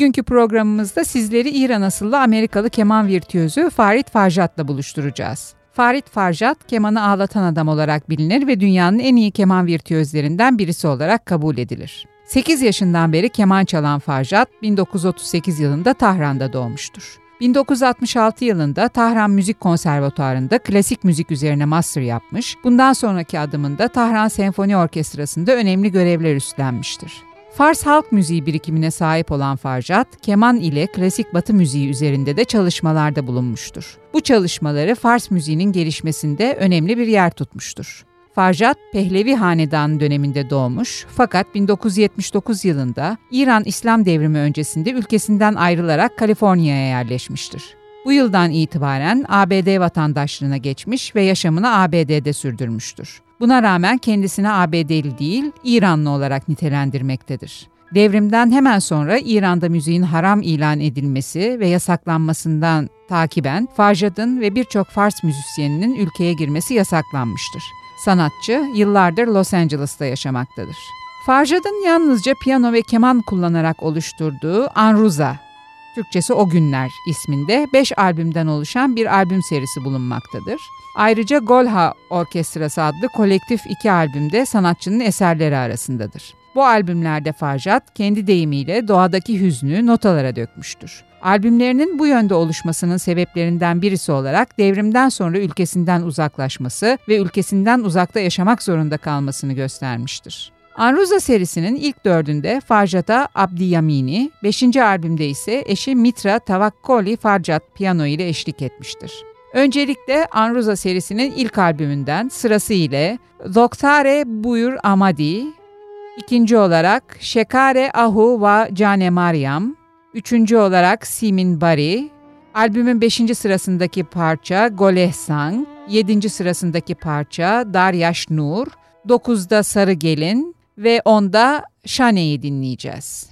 bugünkü programımızda sizleri İran asıllı Amerikalı keman virtüözü Farid Farjat'la buluşturacağız. Farid Farjat, kemanı ağlatan adam olarak bilinir ve dünyanın en iyi keman virtüözlerinden birisi olarak kabul edilir. 8 yaşından beri keman çalan Farjat, 1938 yılında Tahran'da doğmuştur. 1966 yılında Tahran Müzik Konservatuarı'nda klasik müzik üzerine master yapmış, bundan sonraki adımında Tahran Senfoni Orkestrası'nda önemli görevler üstlenmiştir. Fars halk müziği birikimine sahip olan Farjat, keman ile klasik batı müziği üzerinde de çalışmalarda bulunmuştur. Bu çalışmaları Fars müziğinin gelişmesinde önemli bir yer tutmuştur. Farjat, Pehlevi Hanedanı döneminde doğmuş fakat 1979 yılında İran İslam Devrimi öncesinde ülkesinden ayrılarak Kaliforniya'ya yerleşmiştir. Bu yıldan itibaren ABD vatandaşlığına geçmiş ve yaşamını ABD'de sürdürmüştür. Buna rağmen kendisini ABD'li değil, İranlı olarak nitelendirmektedir. Devrimden hemen sonra İran'da müziğin haram ilan edilmesi ve yasaklanmasından takiben Farjad'ın ve birçok Fars müzisyeninin ülkeye girmesi yasaklanmıştır. Sanatçı yıllardır Los Angeles'ta yaşamaktadır. Farjad'ın yalnızca piyano ve keman kullanarak oluşturduğu Anruza, Türkçesi O Günler isminde 5 albümden oluşan bir albüm serisi bulunmaktadır. Ayrıca Golha Orkestrası adlı kolektif iki albümde sanatçının eserleri arasındadır. Bu albümlerde Farjat kendi deyimiyle doğadaki hüznü notalara dökmüştür. Albümlerinin bu yönde oluşmasının sebeplerinden birisi olarak devrimden sonra ülkesinden uzaklaşması ve ülkesinden uzakta yaşamak zorunda kalmasını göstermiştir. Anruza serisinin ilk dördünde Farjat'a Abdi Yamini, beşinci albümde ise eşi Mitra Tavakkoli Farjat piyano ile eşlik etmiştir. Öncelikle Anruza serisinin ilk albümünden sırası ile Doktare Buyur Amadi, ikinci olarak Şekare Ahu va Cane Maryam, üçüncü olarak Simin Bari, albümün beşinci sırasındaki parça Golehsang, yedinci sırasındaki parça Daryaş Nur, dokuzda Sarı Gelin ve onda Şane'yi dinleyeceğiz.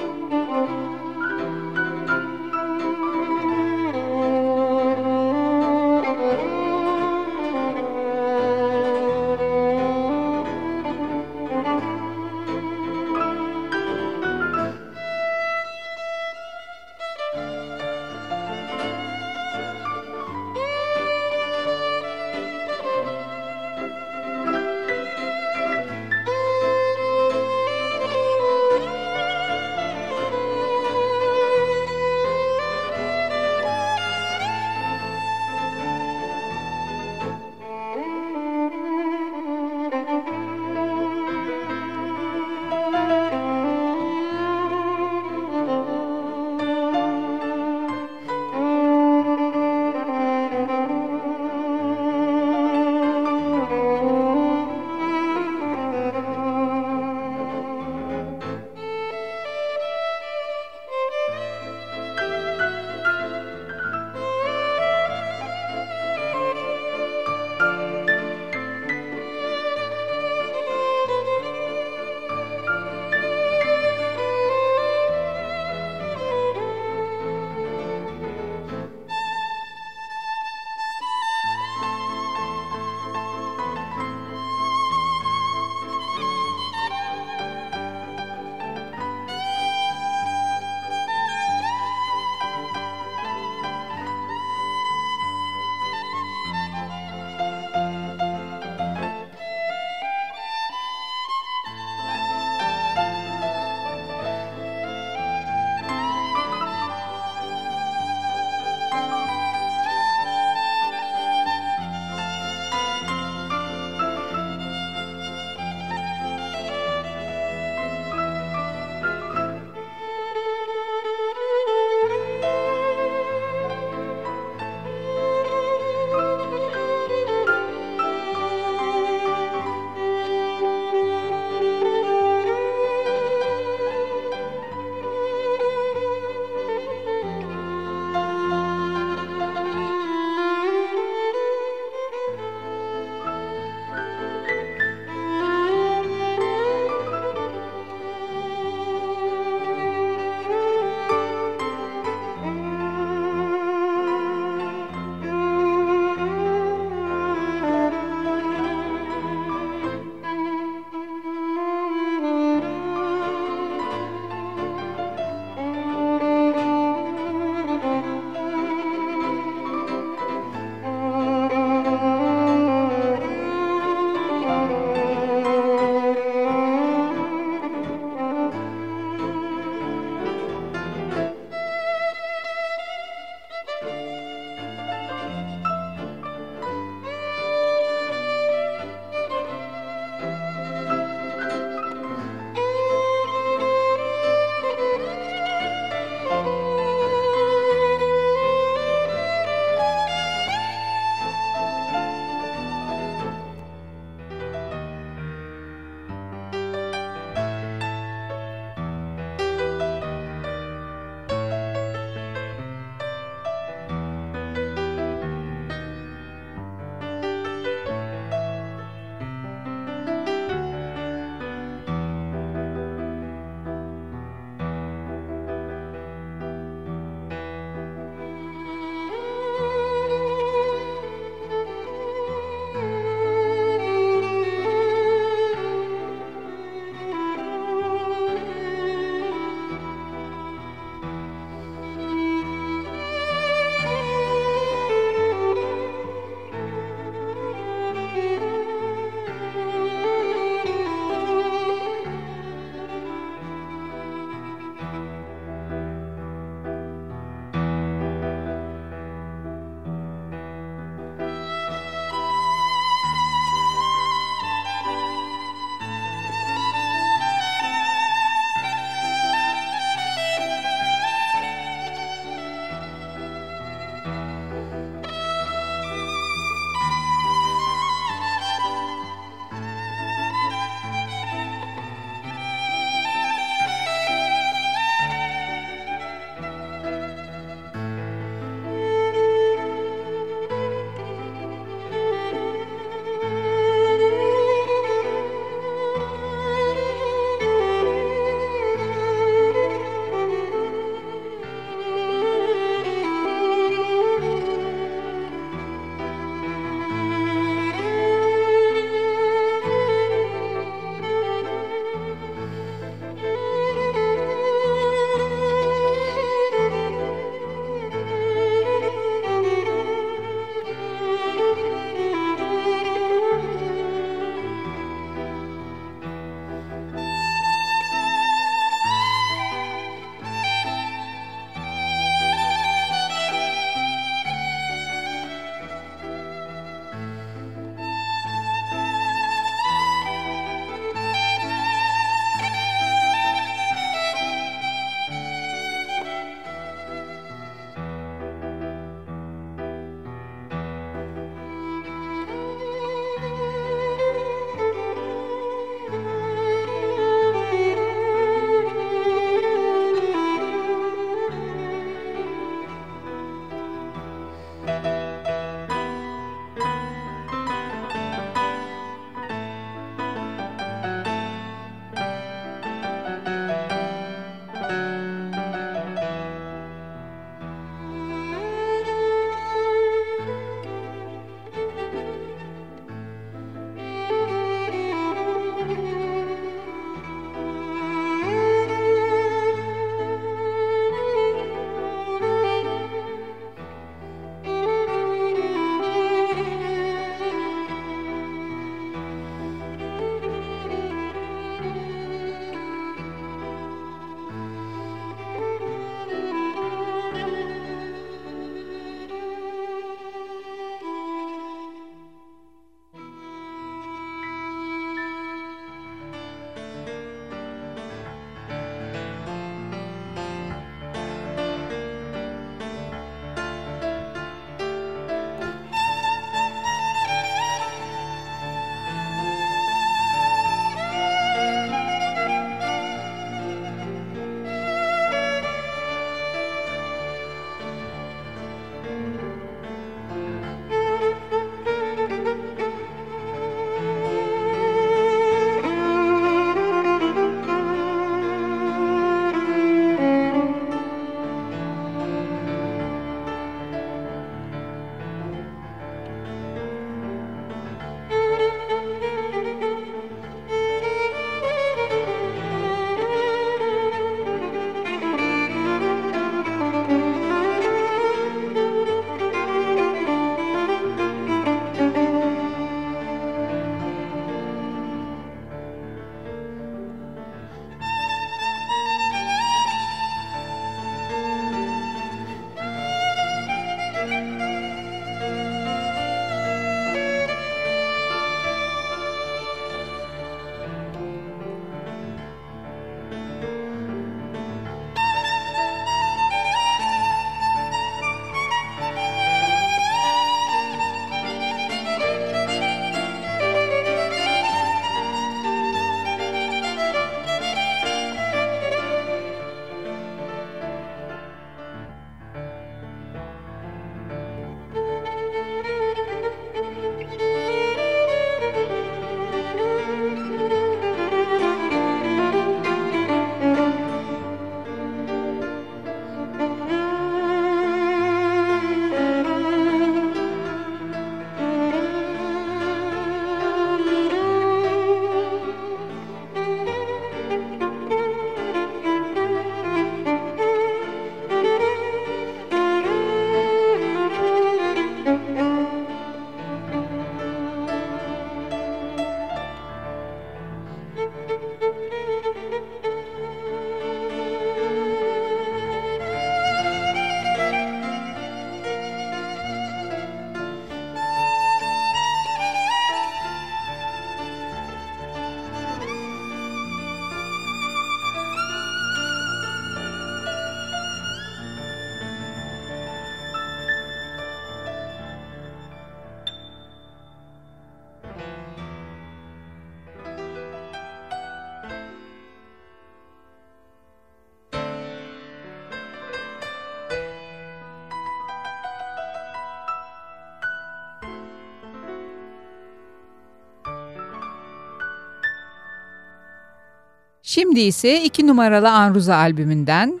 Şimdi ise 2 numaralı Anruza albümünden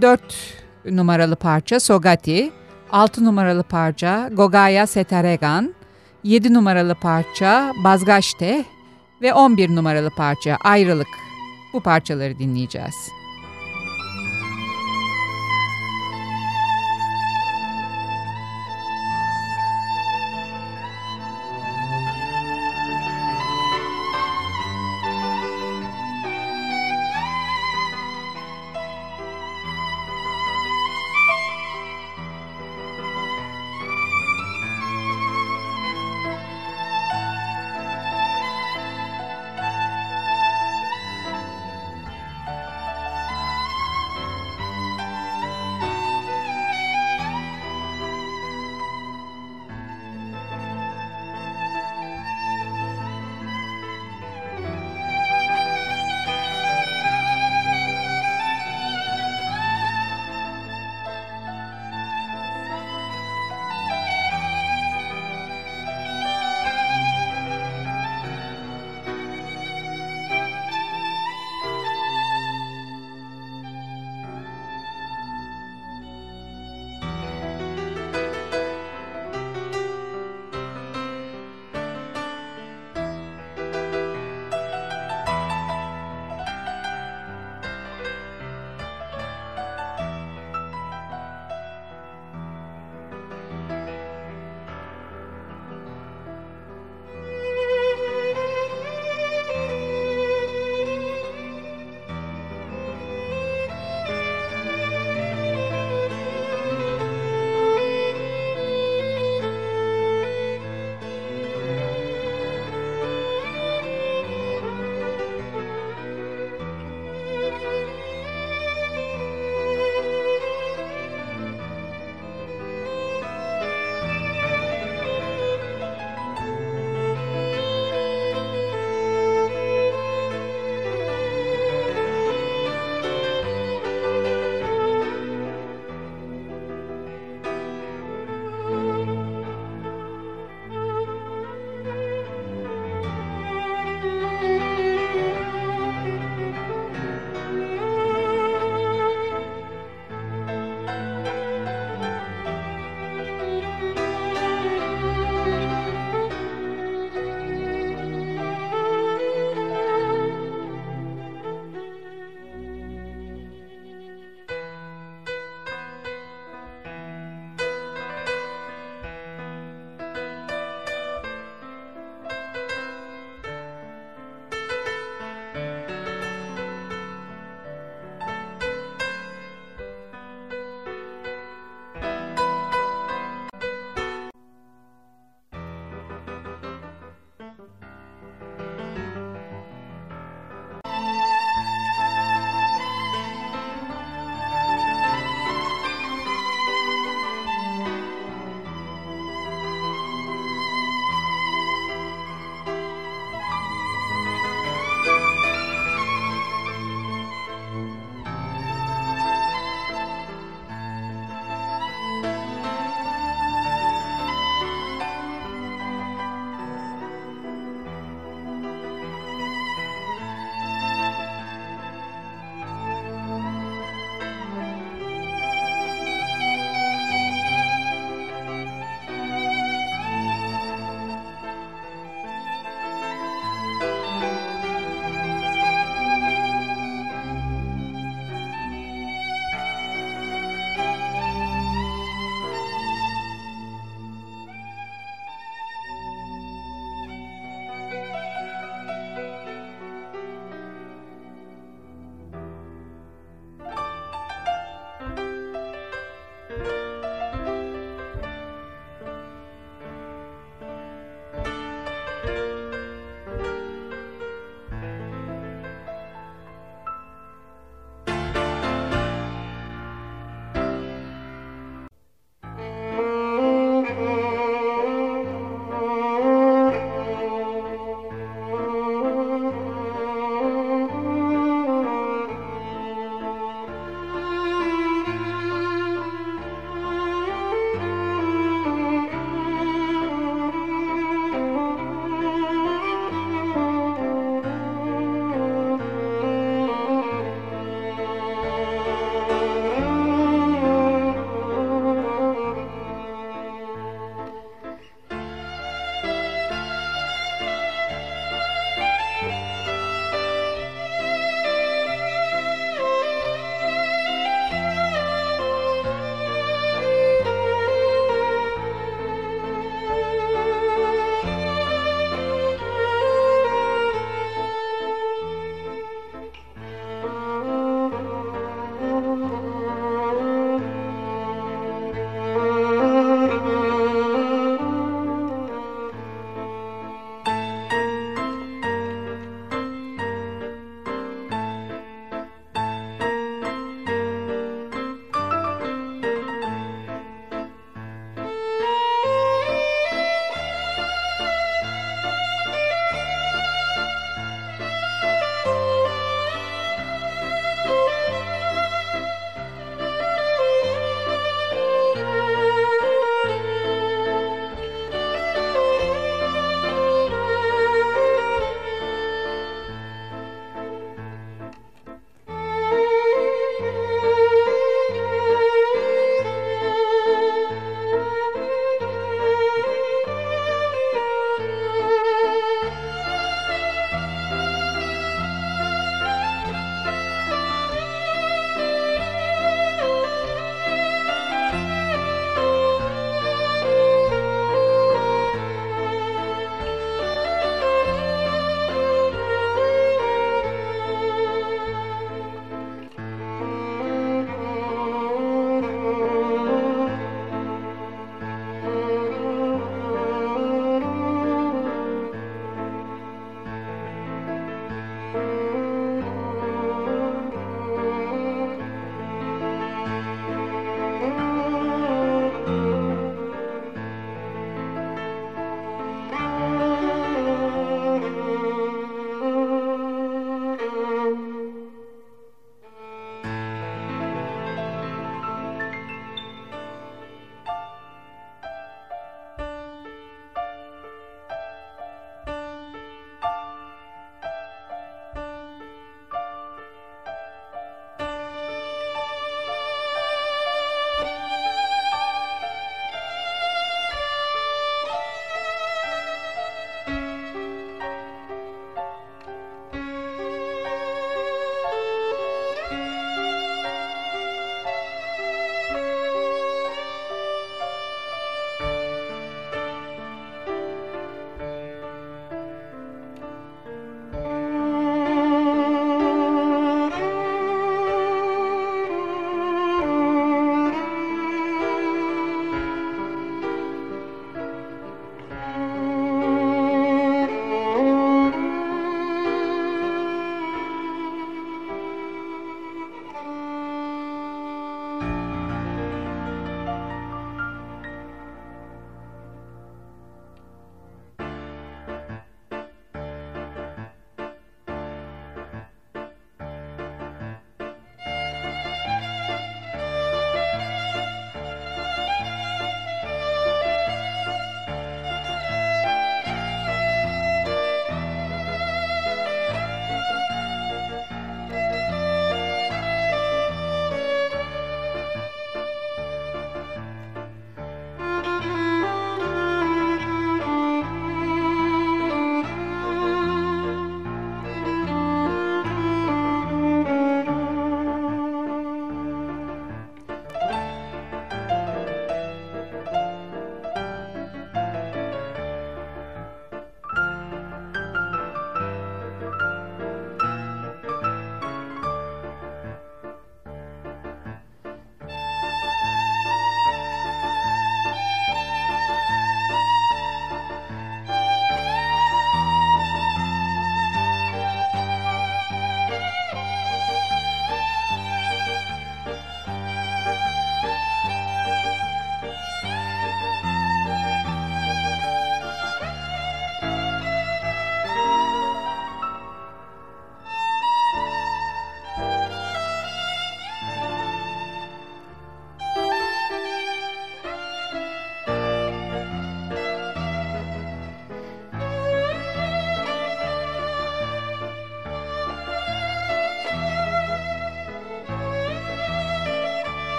4 numaralı parça Sogati, 6 numaralı parça Gogaya Setaregan, 7 numaralı parça Bazgaşte ve 11 numaralı parça Ayrılık. Bu parçaları dinleyeceğiz.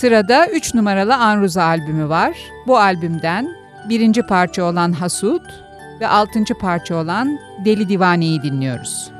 Sırada 3 numaralı Anruza albümü var. Bu albümden birinci parça olan Hasut ve altıncı parça olan Deli Divane'yi dinliyoruz.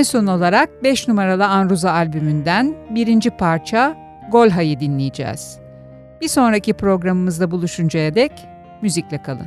En son olarak 5 numaralı Anruza albümünden birinci parça Golha'yı dinleyeceğiz. Bir sonraki programımızda buluşuncaya dek müzikle kalın.